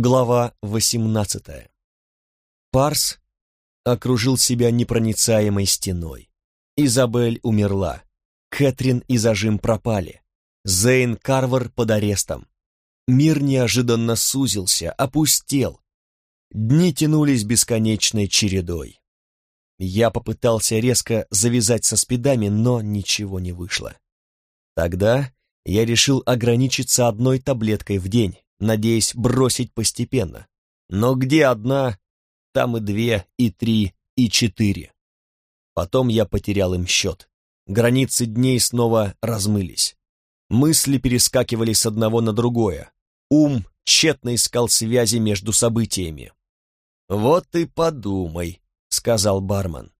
Глава 18. Парс окружил себя непроницаемой стеной. Изабель умерла. Кэтрин и зажим пропали. Зейн Карвер под арестом. Мир неожиданно сузился, опустел. Дни тянулись бесконечной чередой. Я попытался резко завязать со спидами, но ничего не вышло. Тогда я решил ограничиться одной таблеткой в день, надеясь бросить постепенно. Но где одна, там и две, и три, и четыре. Потом я потерял им счет. Границы дней снова размылись. Мысли перескакивали с одного на другое. Ум тщетно искал связи между событиями. «Вот и подумай», — сказал бармен.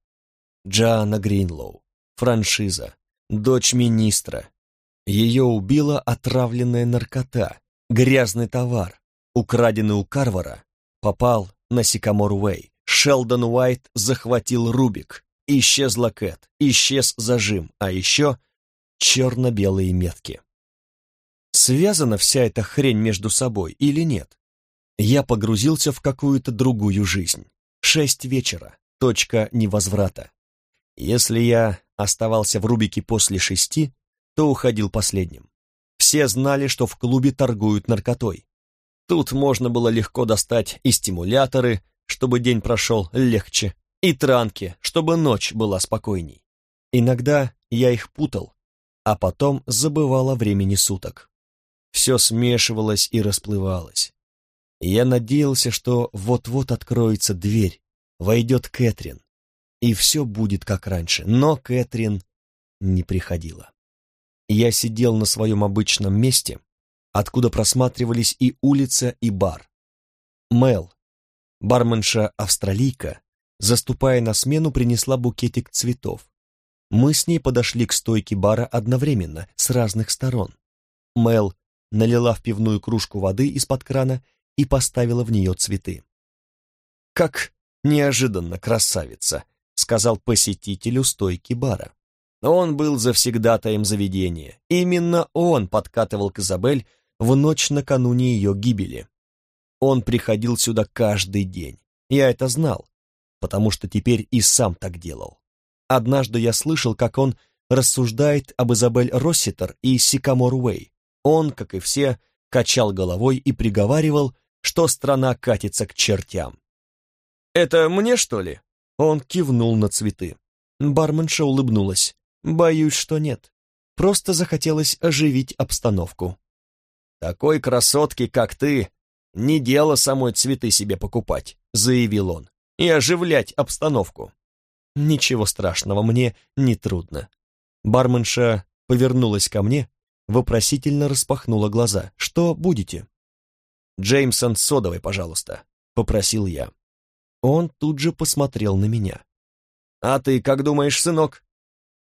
Джоанна Гринлоу, франшиза, дочь министра. Ее убила отравленная наркота, Грязный товар, украденный у Карвара, попал на Сикамор Уэй. Шелдон Уайт захватил Рубик. Исчезла Кэт, исчез зажим, а еще черно-белые метки. Связана вся эта хрень между собой или нет? Я погрузился в какую-то другую жизнь. Шесть вечера, точка невозврата. Если я оставался в Рубике после шести, то уходил последним. Все знали, что в клубе торгуют наркотой. Тут можно было легко достать и стимуляторы, чтобы день прошел легче, и транки, чтобы ночь была спокойней. Иногда я их путал, а потом забывал о времени суток. Все смешивалось и расплывалось. Я надеялся, что вот-вот откроется дверь, войдет Кэтрин, и все будет как раньше, но Кэтрин не приходила. Я сидел на своем обычном месте, откуда просматривались и улица, и бар. Мел, барменша-австралийка, заступая на смену, принесла букетик цветов. Мы с ней подошли к стойке бара одновременно, с разных сторон. Мел налила в пивную кружку воды из-под крана и поставила в нее цветы. «Как неожиданно, красавица!» — сказал посетителю стойки бара. Он был завсегдатаем заведения. Именно он подкатывал к Изабель в ночь накануне ее гибели. Он приходил сюда каждый день. Я это знал, потому что теперь и сам так делал. Однажды я слышал, как он рассуждает об Изабель Росситер и Сикамор Уэй. Он, как и все, качал головой и приговаривал, что страна катится к чертям. «Это мне, что ли?» Он кивнул на цветы. Барменша улыбнулась. Боюсь, что нет. Просто захотелось оживить обстановку. «Такой красотки, как ты, не дело самой цветы себе покупать», — заявил он, — «и оживлять обстановку». «Ничего страшного, мне не трудно». Барменша повернулась ко мне, вопросительно распахнула глаза. «Что будете?» «Джеймсон содовой, пожалуйста», — попросил я. Он тут же посмотрел на меня. «А ты как думаешь, сынок?»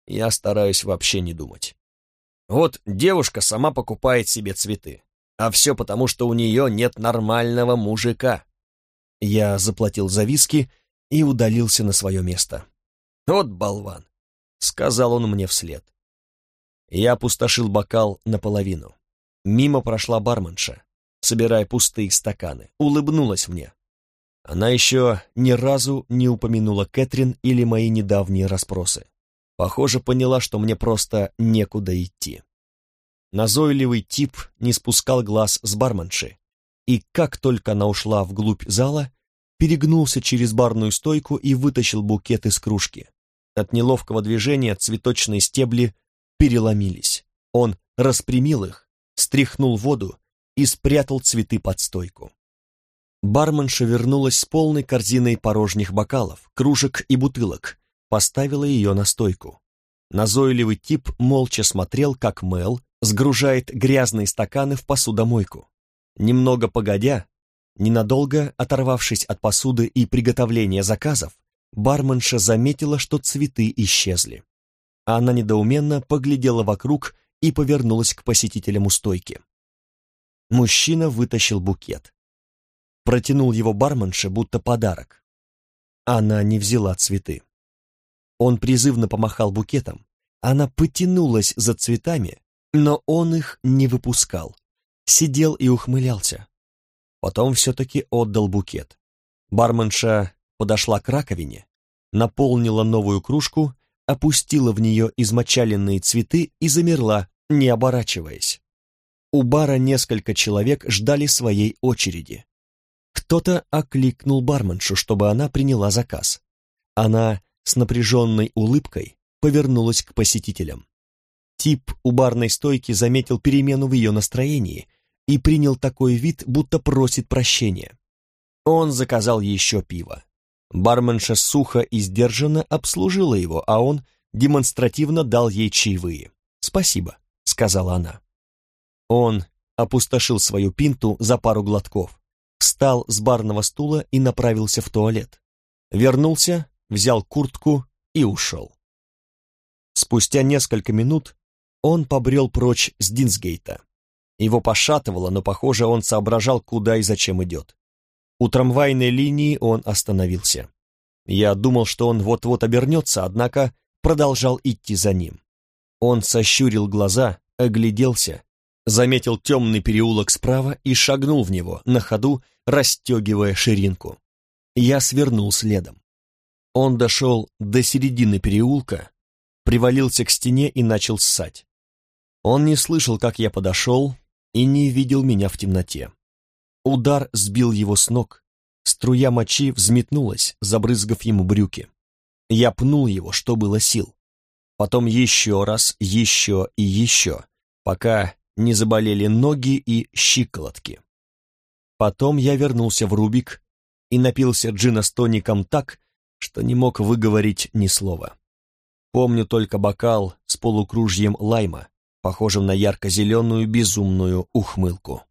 Я стараюсь вообще не думать. Вот девушка сама покупает себе цветы, а все потому, что у нее нет нормального мужика. Я заплатил за виски и удалился на свое место. «Вот болван», — сказал он мне вслед. Я опустошил бокал наполовину. Мимо прошла барменша, собирая пустые стаканы, улыбнулась мне. Она еще ни разу не упомянула Кэтрин или мои недавние расспросы. Похоже, поняла, что мне просто некуда идти. Назойливый тип не спускал глаз с барменши, и как только она ушла вглубь зала, перегнулся через барную стойку и вытащил букет из кружки. От неловкого движения цветочные стебли переломились. Он распрямил их, стряхнул воду и спрятал цветы под стойку. Барменша вернулась с полной корзиной порожних бокалов, кружек и бутылок, поставила ее на стойку. Назойливый тип молча смотрел, как Мел сгружает грязные стаканы в посудомойку. Немного погодя, ненадолго оторвавшись от посуды и приготовления заказов, барменша заметила, что цветы исчезли. Она недоуменно поглядела вокруг и повернулась к посетителям у стойки. Мужчина вытащил букет. Протянул его барменше, будто подарок. Она не взяла цветы. Он призывно помахал букетом. Она потянулась за цветами, но он их не выпускал. Сидел и ухмылялся. Потом все-таки отдал букет. Барменша подошла к раковине, наполнила новую кружку, опустила в нее измочаленные цветы и замерла, не оборачиваясь. У бара несколько человек ждали своей очереди. Кто-то окликнул барменшу, чтобы она приняла заказ. Она с напряженной улыбкой повернулась к посетителям. Тип у барной стойки заметил перемену в ее настроении и принял такой вид, будто просит прощения. Он заказал еще пиво. Барменша сухо и сдержанно обслужила его, а он демонстративно дал ей чаевые. «Спасибо», — сказала она. Он опустошил свою пинту за пару глотков, встал с барного стула и направился в туалет. Вернулся, взял куртку и ушел. Спустя несколько минут он побрел прочь с Динсгейта. Его пошатывало, но, похоже, он соображал, куда и зачем идет. У трамвайной линии он остановился. Я думал, что он вот-вот обернется, однако продолжал идти за ним. Он сощурил глаза, огляделся, заметил темный переулок справа и шагнул в него, на ходу расстегивая ширинку. Я свернул следом. Он дошел до середины переулка, привалился к стене и начал ссать. Он не слышал, как я подошел, и не видел меня в темноте. Удар сбил его с ног, струя мочи взметнулась, забрызгав ему брюки. Я пнул его, что было сил. Потом еще раз, еще и еще, пока не заболели ноги и щиколотки. Потом я вернулся в Рубик и напился джина с тоником так, что не мог выговорить ни слова. Помню только бокал с полукружьем лайма, похожим на ярко-зеленую безумную ухмылку.